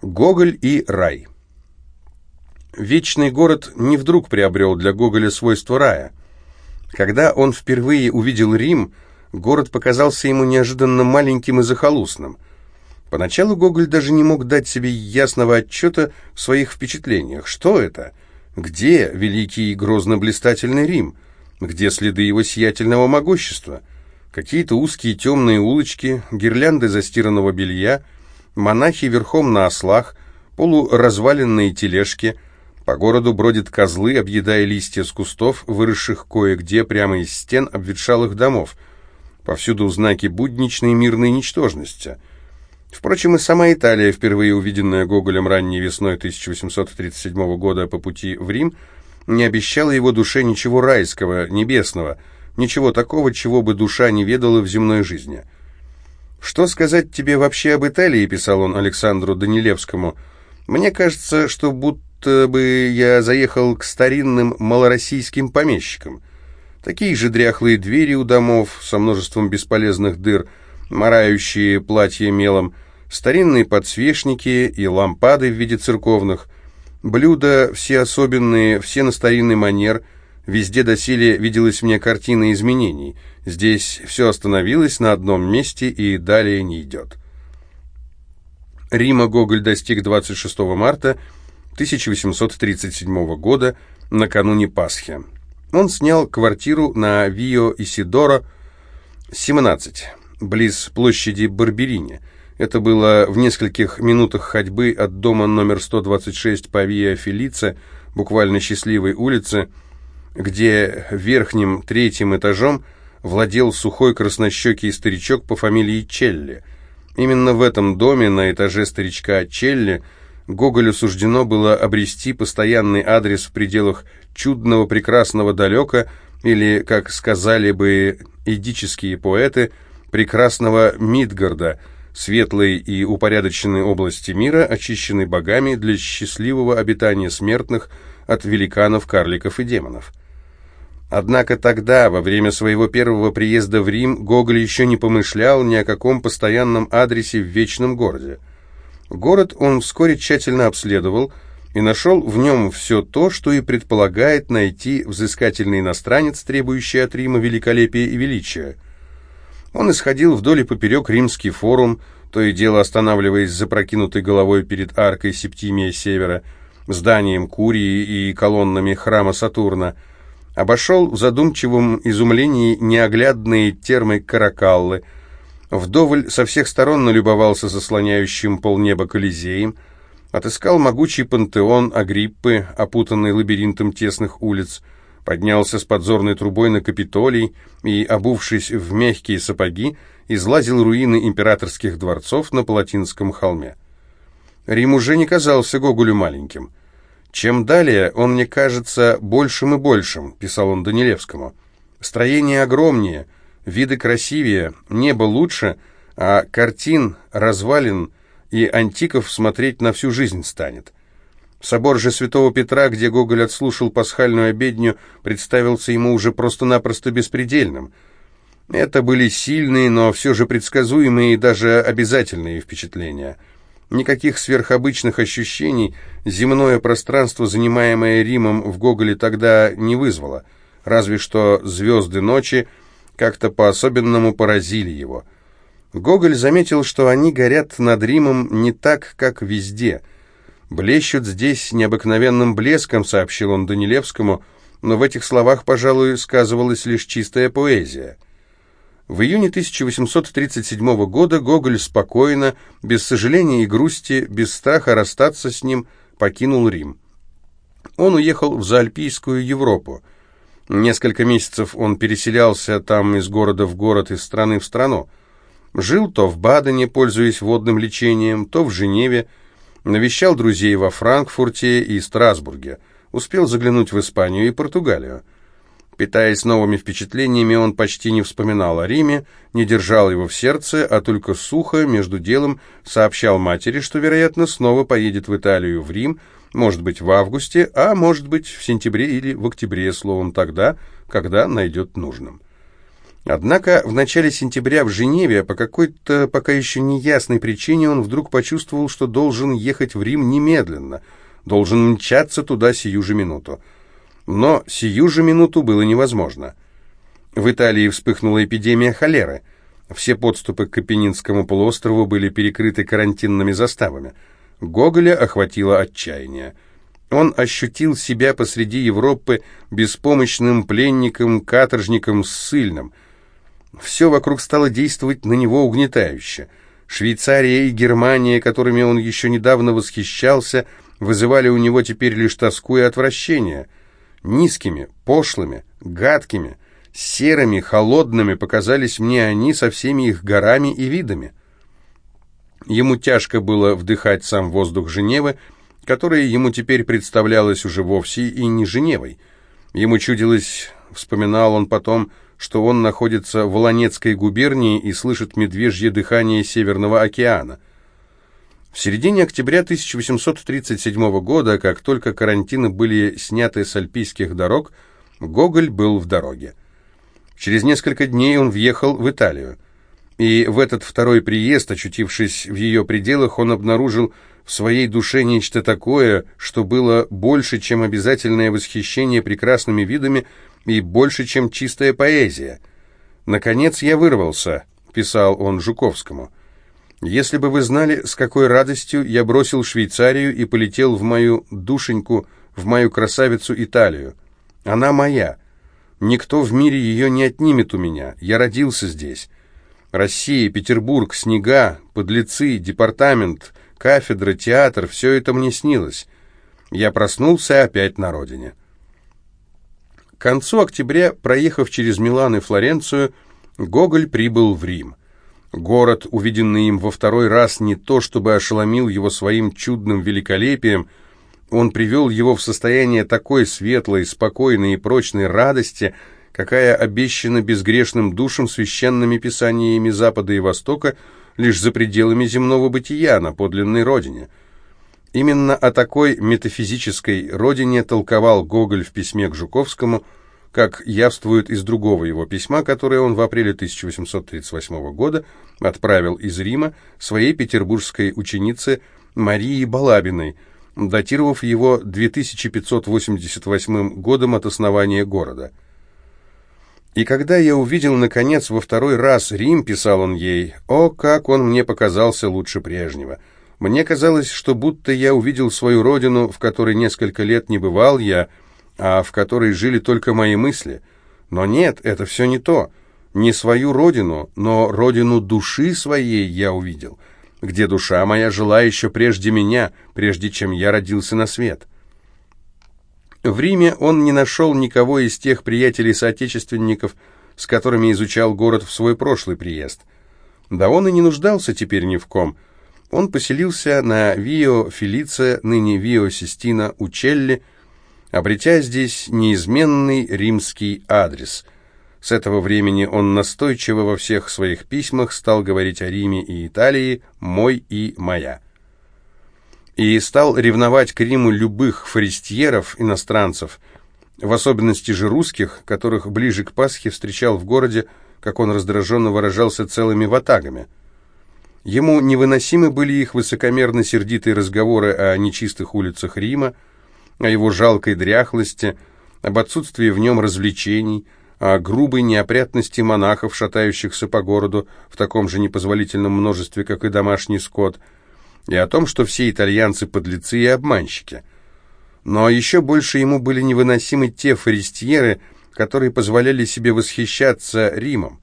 Гоголь и рай. Вечный город не вдруг приобрел для Гоголя свойство рая. Когда он впервые увидел Рим, город показался ему неожиданно маленьким и захолустным. Поначалу Гоголь даже не мог дать себе ясного отчета в своих впечатлениях. Что это? Где великий и грозно-блистательный Рим? Где следы его сиятельного могущества? Какие-то узкие темные улочки, гирлянды застиранного белья, монахи верхом на ослах, полуразваленные тележки. По городу бродят козлы, объедая листья с кустов, выросших кое-где прямо из стен обветшалых домов. Повсюду знаки будничной мирной ничтожности. Впрочем, и сама Италия, впервые увиденная Гоголем ранней весной 1837 года по пути в Рим, не обещала его душе ничего райского, небесного, ничего такого, чего бы душа не ведала в земной жизни. «Что сказать тебе вообще об Италии?» – писал он Александру Данилевскому. «Мне кажется, что будто бы я заехал к старинным малороссийским помещикам». Такие же дряхлые двери у домов со множеством бесполезных дыр, морающие платья мелом, старинные подсвечники и лампады в виде церковных, блюда все особенные, все на старинный манер, везде доселе виделась мне картина изменений. Здесь все остановилось на одном месте и далее не идет. Рима Гоголь достиг 26 марта 1837 года, накануне Пасхи. Он снял квартиру на Вио Исидоро, 17, близ площади Барберини. Это было в нескольких минутах ходьбы от дома номер 126 по Виа Фелице, буквально счастливой улице, где верхним третьим этажом владел сухой краснощекий старичок по фамилии Челли. Именно в этом доме, на этаже старичка Челли, Гоголю суждено было обрести постоянный адрес в пределах чудного, прекрасного далека, или, как сказали бы эдические поэты, прекрасного Мидгарда, светлой и упорядоченной области мира, очищенной богами для счастливого обитания смертных от великанов, карликов и демонов. Однако тогда, во время своего первого приезда в Рим, Гоголь еще не помышлял ни о каком постоянном адресе в Вечном городе. Город он вскоре тщательно обследовал – и нашел в нем все то, что и предполагает найти взыскательный иностранец, требующий от Рима великолепия и величия. Он исходил вдоль и поперек римский форум, то и дело останавливаясь запрокинутой головой перед аркой Септимия Севера, зданием Курии и колоннами храма Сатурна, обошел в задумчивом изумлении неоглядные термы Каракаллы, вдоволь со всех сторон налюбовался заслоняющим полнеба Колизеем, Отыскал могучий пантеон Агриппы, опутанный лабиринтом тесных улиц, поднялся с подзорной трубой на Капитолий и, обувшись в мягкие сапоги, излазил руины императорских дворцов на Палатинском холме. Рим уже не казался Гоголю маленьким. «Чем далее, он мне кажется большим и большим», — писал он Данилевскому. «Строение огромнее, виды красивее, небо лучше, а картин, развалин — и Антиков смотреть на всю жизнь станет. Собор же Святого Петра, где Гоголь отслушал пасхальную обедню, представился ему уже просто-напросто беспредельным. Это были сильные, но все же предсказуемые и даже обязательные впечатления. Никаких сверхобычных ощущений земное пространство, занимаемое Римом, в Гоголе тогда не вызвало, разве что звезды ночи как-то по-особенному поразили его – Гоголь заметил, что они горят над Римом не так, как везде. «Блещут здесь необыкновенным блеском», — сообщил он Данилевскому, но в этих словах, пожалуй, сказывалась лишь чистая поэзия. В июне 1837 года Гоголь спокойно, без сожаления и грусти, без страха расстаться с ним, покинул Рим. Он уехал в Заальпийскую Европу. Несколько месяцев он переселялся там из города в город, из страны в страну. Жил то в Бадене, пользуясь водным лечением, то в Женеве, навещал друзей во Франкфурте и Страсбурге, успел заглянуть в Испанию и Португалию. Питаясь новыми впечатлениями, он почти не вспоминал о Риме, не держал его в сердце, а только сухо, между делом, сообщал матери, что, вероятно, снова поедет в Италию, в Рим, может быть, в августе, а может быть, в сентябре или в октябре, словом, тогда, когда найдет нужным. Однако в начале сентября в Женеве по какой-то пока еще неясной причине он вдруг почувствовал, что должен ехать в Рим немедленно, должен мчаться туда сию же минуту. Но сию же минуту было невозможно. В Италии вспыхнула эпидемия холеры. Все подступы к Капенинскому полуострову были перекрыты карантинными заставами. Гоголя охватило отчаяние. Он ощутил себя посреди Европы беспомощным пленником, каторжником, ссыльным – все вокруг стало действовать на него угнетающе. Швейцария и Германия, которыми он еще недавно восхищался, вызывали у него теперь лишь тоску и отвращение. Низкими, пошлыми, гадкими, серыми, холодными показались мне они со всеми их горами и видами. Ему тяжко было вдыхать сам воздух Женевы, которая ему теперь представлялась уже вовсе и не Женевой. Ему чудилось, вспоминал он потом, что он находится в Волонецкой губернии и слышит медвежье дыхание Северного океана. В середине октября 1837 года, как только карантины были сняты с альпийских дорог, Гоголь был в дороге. Через несколько дней он въехал в Италию. И в этот второй приезд, очутившись в ее пределах, он обнаружил в своей душе нечто такое, что было больше, чем обязательное восхищение прекрасными видами и больше, чем чистая поэзия. «Наконец я вырвался», — писал он Жуковскому. «Если бы вы знали, с какой радостью я бросил Швейцарию и полетел в мою душеньку, в мою красавицу Италию. Она моя. Никто в мире ее не отнимет у меня. Я родился здесь. Россия, Петербург, снега, подлецы, департамент, кафедра, театр — все это мне снилось. Я проснулся опять на родине». К концу октября, проехав через Милан и Флоренцию, Гоголь прибыл в Рим. Город, увиденный им во второй раз, не то чтобы ошеломил его своим чудным великолепием, он привел его в состояние такой светлой, спокойной и прочной радости, какая обещана безгрешным душам священными писаниями Запада и Востока лишь за пределами земного бытия на подлинной родине. Именно о такой метафизической родине толковал Гоголь в письме к Жуковскому, как явствует из другого его письма, которое он в апреле 1838 года отправил из Рима своей петербургской ученице Марии Балабиной, датировав его 2588 годом от основания города. «И когда я увидел, наконец, во второй раз Рим, — писал он ей, — о, как он мне показался лучше прежнего!» Мне казалось, что будто я увидел свою родину, в которой несколько лет не бывал я, а в которой жили только мои мысли. Но нет, это все не то. Не свою родину, но родину души своей я увидел, где душа моя жила еще прежде меня, прежде чем я родился на свет. В Риме он не нашел никого из тех приятелей-соотечественников, с которыми изучал город в свой прошлый приезд. Да он и не нуждался теперь ни в ком – он поселился на Вио Фелице, ныне Вио Систина Учелли, обретя здесь неизменный римский адрес. С этого времени он настойчиво во всех своих письмах стал говорить о Риме и Италии «мой» и «моя». И стал ревновать к Риму любых форестьеров, иностранцев, в особенности же русских, которых ближе к Пасхе встречал в городе, как он раздраженно выражался, целыми ватагами – Ему невыносимы были их высокомерно-сердитые разговоры о нечистых улицах Рима, о его жалкой дряхлости, об отсутствии в нем развлечений, о грубой неопрятности монахов, шатающихся по городу в таком же непозволительном множестве, как и домашний скот, и о том, что все итальянцы подлецы и обманщики. Но еще больше ему были невыносимы те форестьеры, которые позволяли себе восхищаться Римом,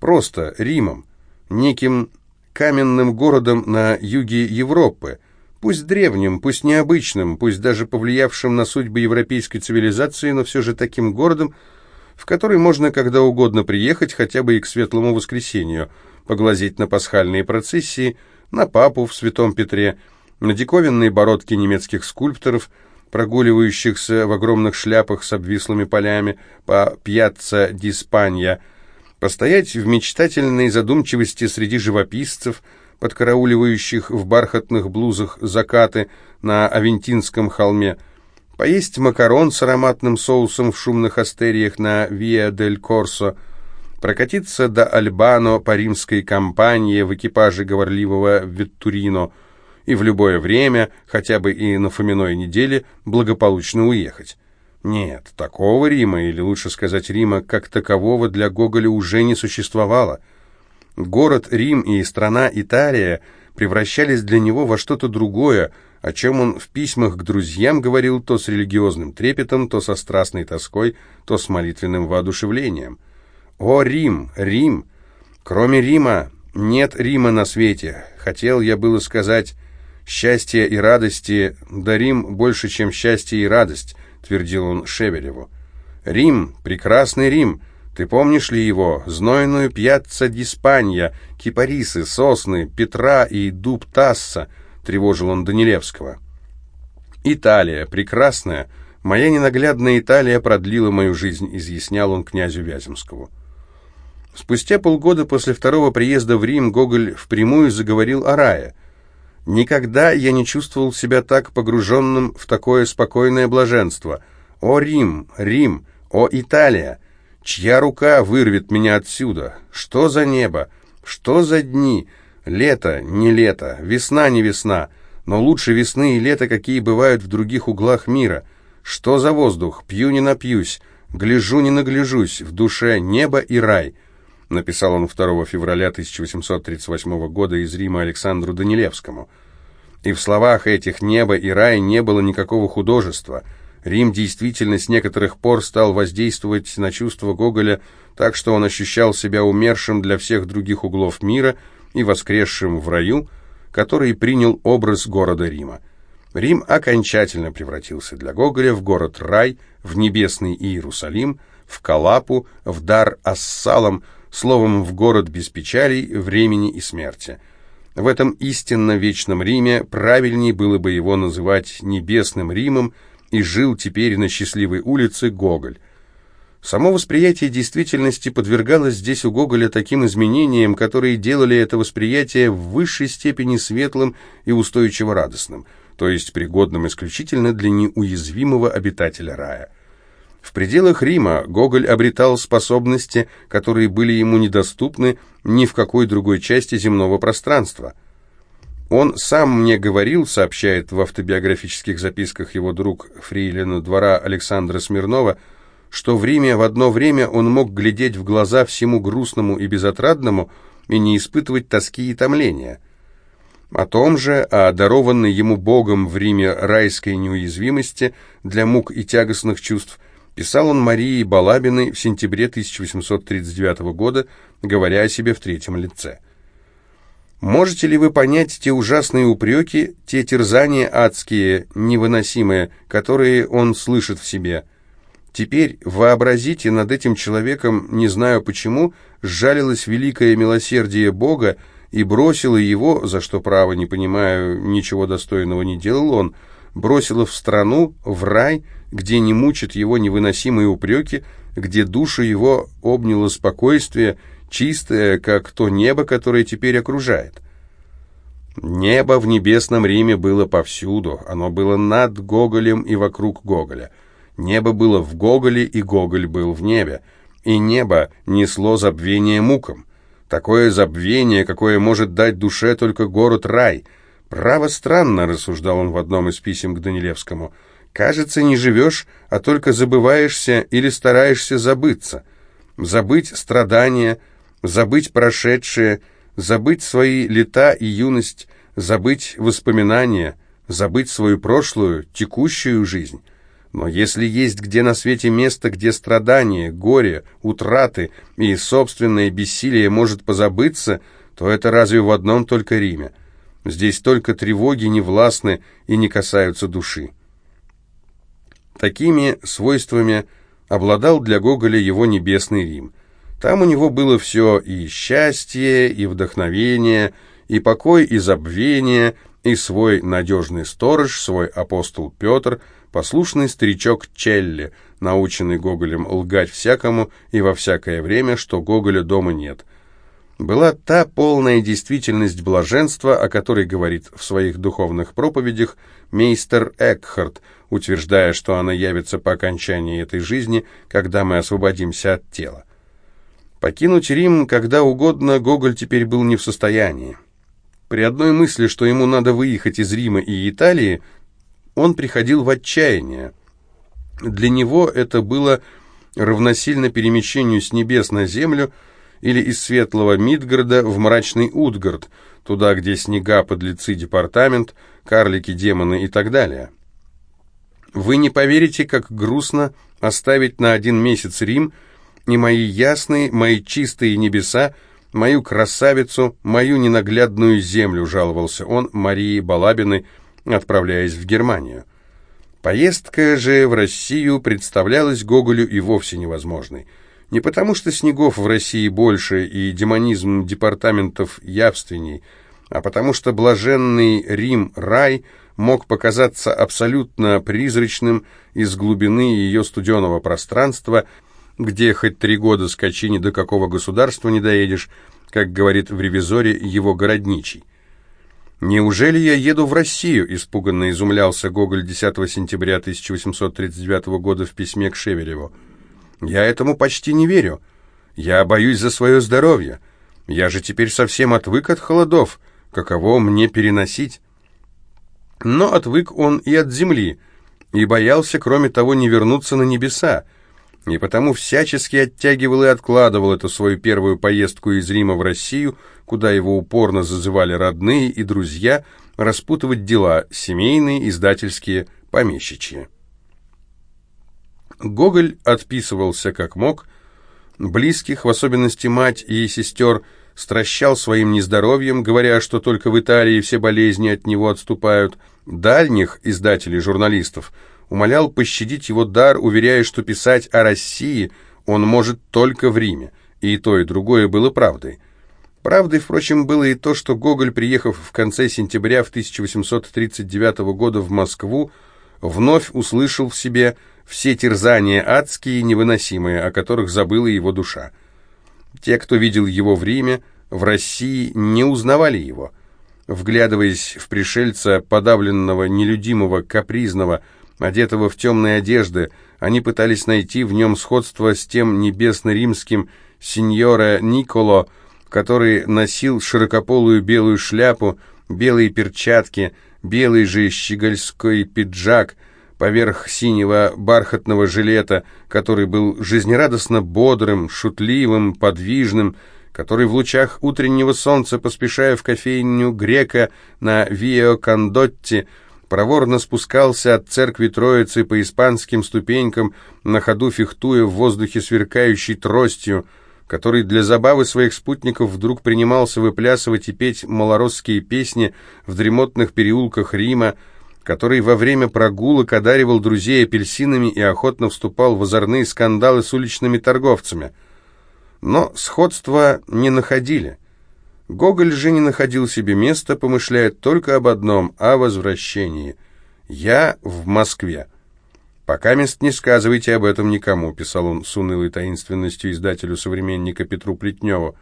просто Римом, неким каменным городом на юге Европы, пусть древним, пусть необычным, пусть даже повлиявшим на судьбы европейской цивилизации, но все же таким городом, в который можно когда угодно приехать, хотя бы и к Светлому Воскресению, поглазеть на пасхальные процессии, на папу в Святом Петре, на диковинные бородки немецких скульпторов, прогуливающихся в огромных шляпах с обвислыми полями по пьяцца ди Спанья – постоять в мечтательной задумчивости среди живописцев, подкарауливающих в бархатных блузах закаты на Авентинском холме, поесть макарон с ароматным соусом в шумных астериях на Виа дель Корсо, прокатиться до Альбано по римской компании в экипаже говорливого Веттурино и в любое время, хотя бы и на Фоминой неделе, благополучно уехать. Нет, такого Рима, или лучше сказать Рима, как такового для Гоголя уже не существовало. Город Рим и страна Италия превращались для него во что-то другое, о чем он в письмах к друзьям говорил то с религиозным трепетом, то со страстной тоской, то с молитвенным воодушевлением. «О, Рим! Рим! Кроме Рима нет Рима на свете. Хотел я было сказать счастье и радости, да Рим больше, чем счастье и радость», — твердил он Шевелеву. «Рим, прекрасный Рим!» Ты помнишь ли его? Знойную пьяцца Диспанья, кипарисы, сосны, Петра и дуб Тасса, тревожил он Данилевского. Италия, прекрасная, моя ненаглядная Италия продлила мою жизнь, изъяснял он князю Вяземскому. Спустя полгода после второго приезда в Рим Гоголь впрямую заговорил о рае. «Никогда я не чувствовал себя так погруженным в такое спокойное блаженство. О, Рим, Рим, о, Италия! Чья рука вырвет меня отсюда? Что за небо? Что за дни? Лето, не лето, весна, не весна, но лучше весны и лета, какие бывают в других углах мира. Что за воздух? Пью не напьюсь, гляжу не нагляжусь, в душе небо и рай» написал он 2 февраля 1838 года из Рима Александру Данилевскому. И в словах этих «небо» и «рай» не было никакого художества – Рим действительно с некоторых пор стал воздействовать на чувства Гоголя так, что он ощущал себя умершим для всех других углов мира и воскресшим в раю, который принял образ города Рима. Рим окончательно превратился для Гоголя в город-рай, в небесный Иерусалим, в Калапу, в дар Ассалам, словом, в город без печалей, времени и смерти. В этом истинно вечном Риме правильнее было бы его называть небесным Римом, и жил теперь на счастливой улице Гоголь. Само восприятие действительности подвергалось здесь у Гоголя таким изменениям, которые делали это восприятие в высшей степени светлым и устойчиво радостным, то есть пригодным исключительно для неуязвимого обитателя рая. В пределах Рима Гоголь обретал способности, которые были ему недоступны ни в какой другой части земного пространства – он сам мне говорил, сообщает в автобиографических записках его друг фрейлина двора Александра Смирнова, что в Риме в одно время он мог глядеть в глаза всему грустному и безотрадному и не испытывать тоски и томления. О том же, о дарованной ему Богом в Риме райской неуязвимости для мук и тягостных чувств, писал он Марии Балабиной в сентябре 1839 года, говоря о себе в третьем лице. Можете ли вы понять те ужасные упреки, те терзания адские, невыносимые, которые он слышит в себе? Теперь вообразите над этим человеком, не знаю почему, сжалилось великое милосердие Бога и бросило его, за что, право, не понимаю, ничего достойного не делал он, бросило в страну, в рай, где не мучат его невыносимые упреки, где душу его обняло спокойствие, чистое, как то небо, которое теперь окружает. Небо в небесном Риме было повсюду, оно было над Гоголем и вокруг Гоголя. Небо было в Гоголе, и Гоголь был в небе. И небо несло забвение мукам. Такое забвение, какое может дать душе только город-рай. «Право странно», — рассуждал он в одном из писем к Данилевскому. «Кажется, не живешь, а только забываешься или стараешься забыться. Забыть страдания, забыть прошедшее, забыть свои лета и юность, забыть воспоминания, забыть свою прошлую, текущую жизнь. Но если есть где на свете место, где страдания, горе, утраты и собственное бессилие может позабыться, то это разве в одном только Риме? Здесь только тревоги не властны и не касаются души. Такими свойствами обладал для Гоголя его небесный Рим – там у него было все и счастье, и вдохновение, и покой, и забвение, и свой надежный сторож, свой апостол Петр, послушный старичок Челли, наученный Гоголем лгать всякому и во всякое время, что Гоголя дома нет. Была та полная действительность блаженства, о которой говорит в своих духовных проповедях мейстер Экхарт, утверждая, что она явится по окончании этой жизни, когда мы освободимся от тела. Покинуть Рим когда угодно Гоголь теперь был не в состоянии. При одной мысли, что ему надо выехать из Рима и Италии, он приходил в отчаяние. Для него это было равносильно перемещению с небес на землю или из светлого Мидгарда в мрачный Утгард, туда, где снега, подлецы, департамент, карлики, демоны и так далее. Вы не поверите, как грустно оставить на один месяц Рим и мои ясные, мои чистые небеса, мою красавицу, мою ненаглядную землю, жаловался он Марии Балабиной, отправляясь в Германию. Поездка же в Россию представлялась Гоголю и вовсе невозможной. Не потому, что снегов в России больше и демонизм департаментов явственней, а потому что блаженный Рим-рай мог показаться абсолютно призрачным из глубины ее студеного пространства, где хоть три года скачи ни до какого государства не доедешь, как говорит в «Ревизоре» его городничий. «Неужели я еду в Россию?» – испуганно изумлялся Гоголь 10 сентября 1839 года в письме к Шевереву. «Я этому почти не верю. Я боюсь за свое здоровье. Я же теперь совсем отвык от холодов. Каково мне переносить?» Но отвык он и от земли, и боялся, кроме того, не вернуться на небеса, и потому всячески оттягивал и откладывал эту свою первую поездку из Рима в Россию, куда его упорно зазывали родные и друзья, распутывать дела семейные, издательские, помещичьи. Гоголь отписывался как мог, близких, в особенности мать и сестер, стращал своим нездоровьем, говоря, что только в Италии все болезни от него отступают, дальних издателей журналистов – умолял пощадить его дар, уверяя, что писать о России он может только в Риме, и то, и другое было правдой. Правдой, впрочем, было и то, что Гоголь, приехав в конце сентября в 1839 года в Москву, вновь услышал в себе все терзания адские и невыносимые, о которых забыла его душа. Те, кто видел его в Риме, в России, не узнавали его. Вглядываясь в пришельца, подавленного, нелюдимого, капризного, Одетого в темные одежды, они пытались найти в нем сходство с тем небесно-римским сеньора Николо, который носил широкополую белую шляпу, белые перчатки, белый же щегольской пиджак поверх синего бархатного жилета, который был жизнерадостно бодрым, шутливым, подвижным, который в лучах утреннего солнца, поспешая в кофейню грека на Вио Кондотти, проворно спускался от церкви Троицы по испанским ступенькам, на ходу фехтуя в воздухе сверкающей тростью, который для забавы своих спутников вдруг принимался выплясывать и петь малоросские песни в дремотных переулках Рима, который во время прогулок одаривал друзей апельсинами и охотно вступал в озорные скандалы с уличными торговцами. Но сходства не находили. Гоголь же не находил себе места, помышляя только об одном — о возвращении. «Я в Москве». «Пока мест не сказывайте об этом никому», — писал он с унылой таинственностью издателю современника Петру Плетневу.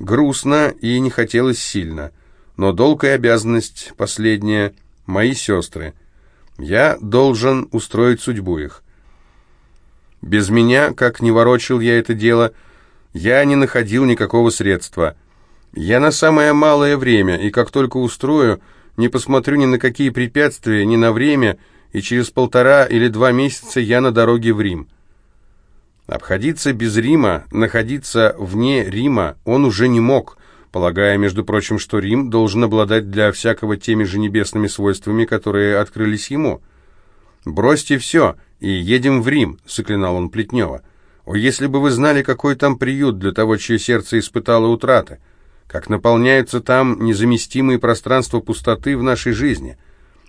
«Грустно и не хотелось сильно, но долг и обязанность последняя — мои сестры. Я должен устроить судьбу их. Без меня, как не ворочил я это дело, я не находил никакого средства». Я на самое малое время, и как только устрою, не посмотрю ни на какие препятствия, ни на время, и через полтора или два месяца я на дороге в Рим. Обходиться без Рима, находиться вне Рима он уже не мог, полагая, между прочим, что Рим должен обладать для всякого теми же небесными свойствами, которые открылись ему. «Бросьте все и едем в Рим», — заклинал он Плетнева. «О, если бы вы знали, какой там приют для того, чье сердце испытало утраты!» Как наполняются там незаместимые пространства пустоты в нашей жизни,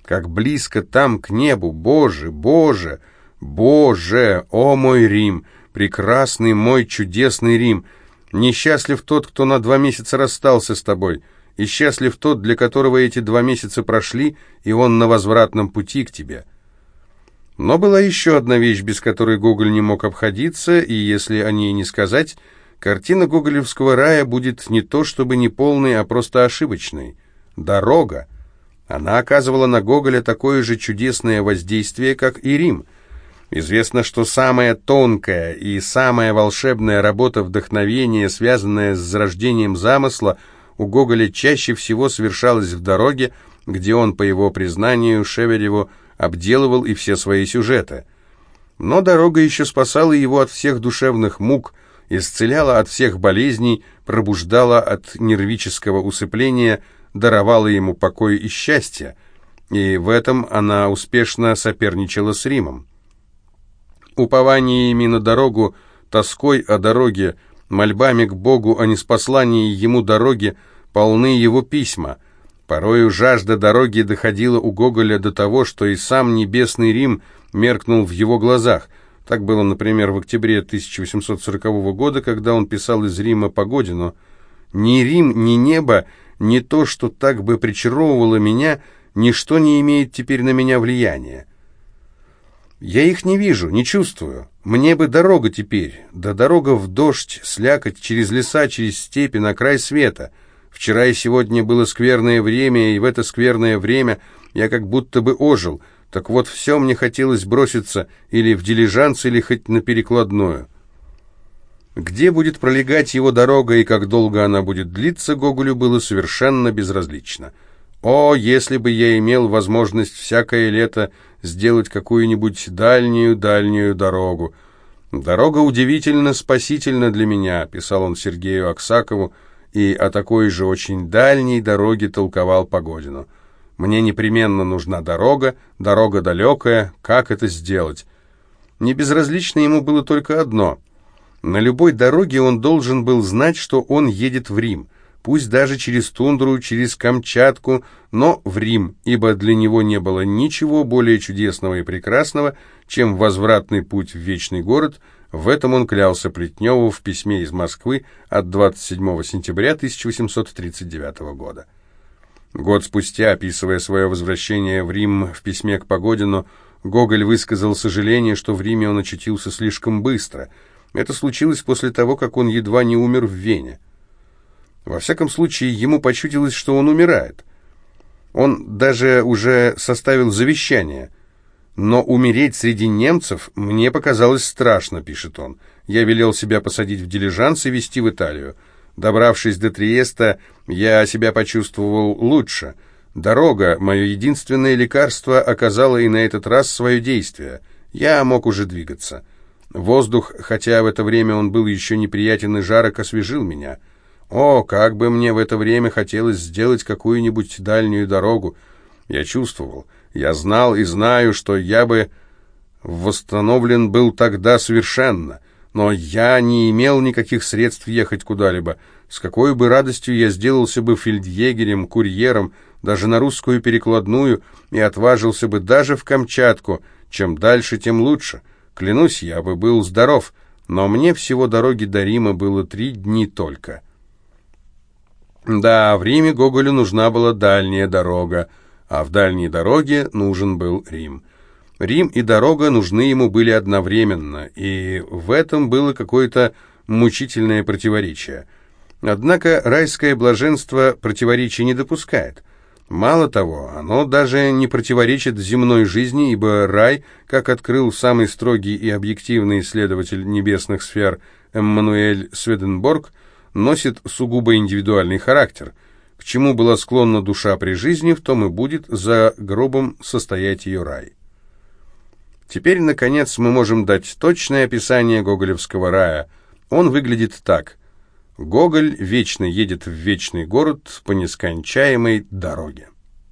как близко там к небу, Боже, Боже, Боже, о мой Рим, прекрасный мой чудесный Рим, несчастлив тот, кто на два месяца расстался с тобой, и счастлив тот, для которого эти два месяца прошли, и он на возвратном пути к тебе». Но была еще одна вещь, без которой Гоголь не мог обходиться, и если о ней не сказать – Картина гоголевского рая будет не то чтобы не полной, а просто ошибочной. Дорога. Она оказывала на Гоголя такое же чудесное воздействие, как и Рим. Известно, что самая тонкая и самая волшебная работа вдохновения, связанная с зарождением замысла, у Гоголя чаще всего совершалась в дороге, где он, по его признанию, Шевереву обделывал и все свои сюжеты. Но дорога еще спасала его от всех душевных мук, исцеляла от всех болезней, пробуждала от нервического усыпления, даровала ему покой и счастье, и в этом она успешно соперничала с Римом упованиями на дорогу, тоской о дороге, мольбами к Богу о неспослании ему дороги, полны его письма. Порою жажда дороги доходила у Гоголя до того, что и сам небесный Рим меркнул в его глазах. Так было, например, в октябре 1840 года, когда он писал из Рима Погодину. «Ни Рим, ни небо, ни то, что так бы причаровывало меня, ничто не имеет теперь на меня влияния. Я их не вижу, не чувствую. Мне бы дорога теперь, да дорога в дождь, слякоть, через леса, через степи, на край света. Вчера и сегодня было скверное время, и в это скверное время я как будто бы ожил. Так вот, все мне хотелось броситься или в дилижанс, или хоть на перекладную. Где будет пролегать его дорога и как долго она будет длиться, Гоголю было совершенно безразлично. О, если бы я имел возможность всякое лето сделать какую-нибудь дальнюю-дальнюю дорогу. «Дорога удивительно спасительна для меня», — писал он Сергею Аксакову, и о такой же очень дальней дороге толковал Погодину. «Мне непременно нужна дорога, дорога далекая, как это сделать?» Не безразлично ему было только одно. На любой дороге он должен был знать, что он едет в Рим пусть даже через тундру, через Камчатку, но в Рим, ибо для него не было ничего более чудесного и прекрасного, чем возвратный путь в вечный город. В этом он клялся Плетневу в письме из Москвы от 27 сентября 1839 года. Год спустя, описывая свое возвращение в Рим в письме к Погодину, Гоголь высказал сожаление, что в Риме он очутился слишком быстро. Это случилось после того, как он едва не умер в Вене. Во всяком случае, ему почудилось, что он умирает. Он даже уже составил завещание. «Но умереть среди немцев мне показалось страшно», — пишет он. «Я велел себя посадить в дилижанс и везти в Италию. Добравшись до Триеста, я себя почувствовал лучше. Дорога, мое единственное лекарство, оказала и на этот раз свое действие. Я мог уже двигаться. Воздух, хотя в это время он был еще неприятен и жарок, освежил меня». О, как бы мне в это время хотелось сделать какую-нибудь дальнюю дорогу. Я чувствовал, я знал и знаю, что я бы восстановлен был тогда совершенно, но я не имел никаких средств ехать куда-либо. С какой бы радостью я сделался бы фельдъегерем, курьером, даже на русскую перекладную, и отважился бы даже в Камчатку. Чем дальше, тем лучше. Клянусь, я бы был здоров, но мне всего дороги до Рима было три дни только». Да, в Риме Гоголю нужна была дальняя дорога, а в дальней дороге нужен был Рим. Рим и дорога нужны ему были одновременно, и в этом было какое-то мучительное противоречие. Однако райское блаженство противоречий не допускает. Мало того, оно даже не противоречит земной жизни, ибо рай, как открыл самый строгий и объективный исследователь небесных сфер Эммануэль Сведенборг, носит сугубо индивидуальный характер. К чему была склонна душа при жизни, в том и будет за гробом состоять ее рай. Теперь, наконец, мы можем дать точное описание гоголевского рая. Он выглядит так. Гоголь вечно едет в вечный город по нескончаемой дороге.